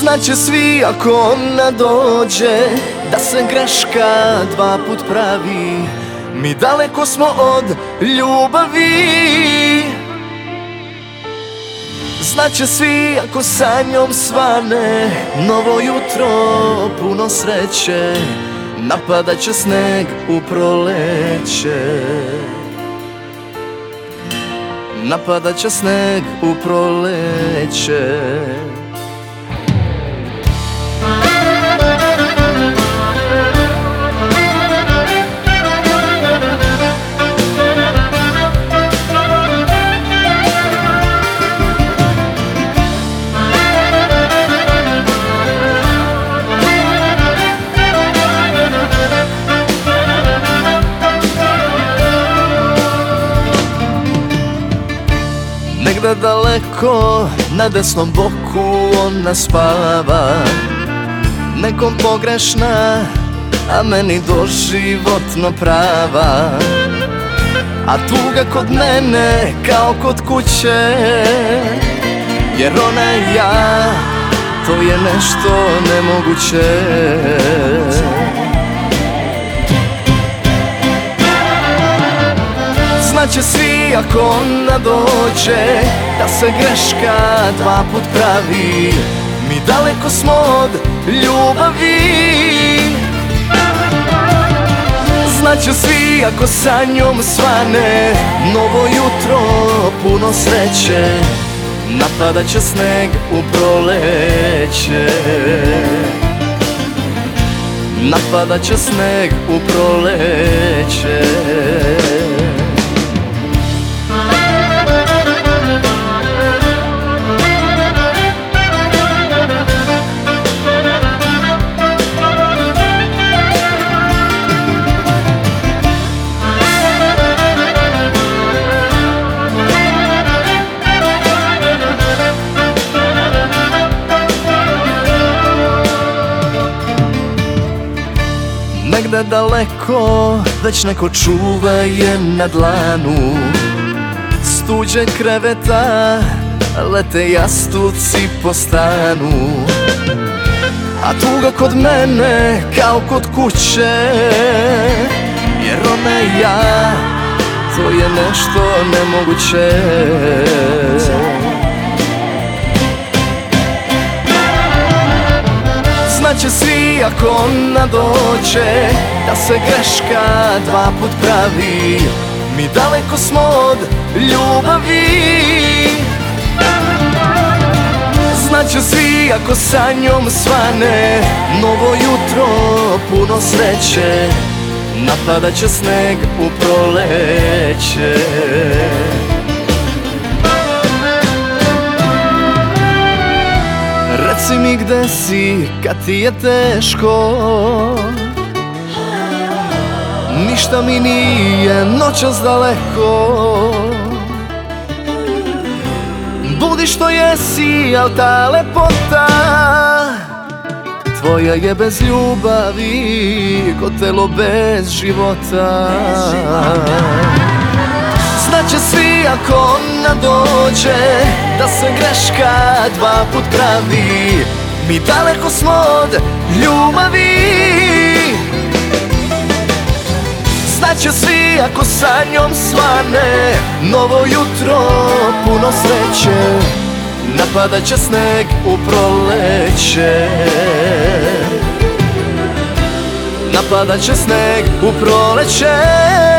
Znaće svi ako ona dođe Da se greška dva put pravi. Mi daleko smo od ljubavi. Znaće svi ako sa njom svane. Novo jutro puno sreće. Napadat će sneg u proleće. Napadat će sneg u proleće Negde daleko na desnom boku ona spava. Nekom pogrešna, a meni doživotno prava. A tuga kod mene kao kod kuće Jer ona i ja, to je nešto nemoguće Znaće svi ako ona dođe Da se greška dva put pravi. Mi daleko smo od ljubavi. Znaće svi ako sa njom svane. Novo jutro puno sreće. Napadat će sneg u proleće. Napadat će sneg u proleće Daleko već neko čuva je na dlanu. S tuđe kreveta lete jastuci po stanu. A tuga kod mene kao kod kuće Jer ona i ja, to je nešto nemoguće. Znaće svi ako ona dođe Da se greška dva put pravi. Mi daleko smo od ljubavi. Znaće svi ako sa njom svane. Novo jutro puno sreće. Napadat će sneg u proleće Reci mi gde si kad ti je teško. Ništa mi nije noćas daleko. Budi što jesi, al ta lepota Tvoja je bez ljubavi, ko telo bez života Znaće svi ako ona dođe Da se greška dva put pravi. Mi daleko smo od ljubavi. Znaće svi ako sa njom svane Novo jutro puno sreće. Napadat će sneg u proleće. Napadat će sneg u proleće